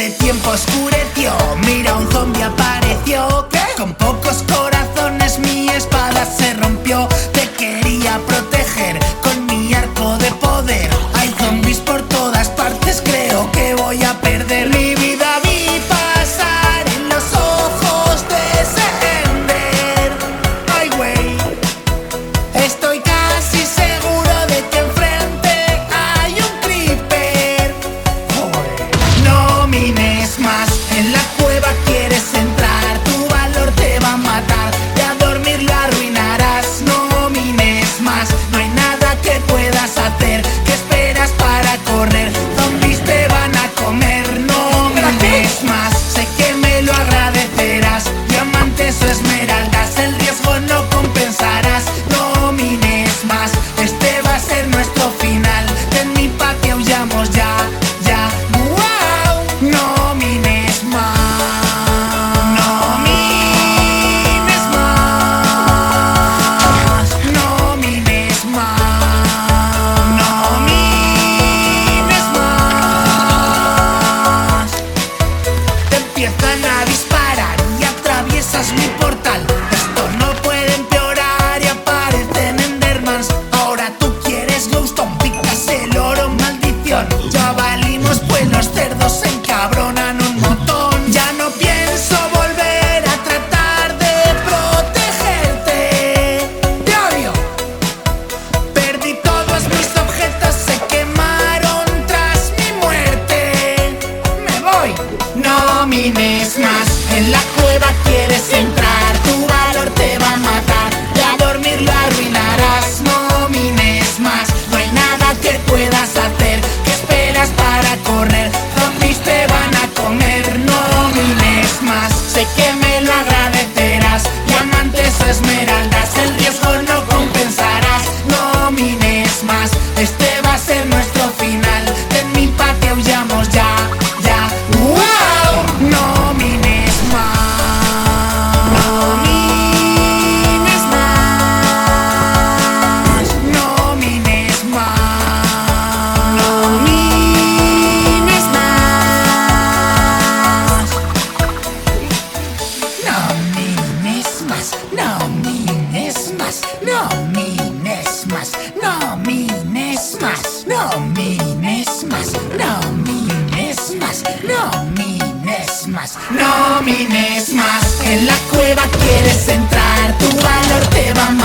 este tiempo oscureció. Mira, un zombie apareció. Con pocos corazones mi espada se rompió. Te quería proteger con mi arco de poder. Hay zombies por todas partes, creo que voy a perder mi vida. my empiezan a disparar y atraviesas mi portal. camines más en la no mines más, no mines más, no mines más, no mines más, no mines más, no mines más. En la cueva quieres entrar, tu valor te va a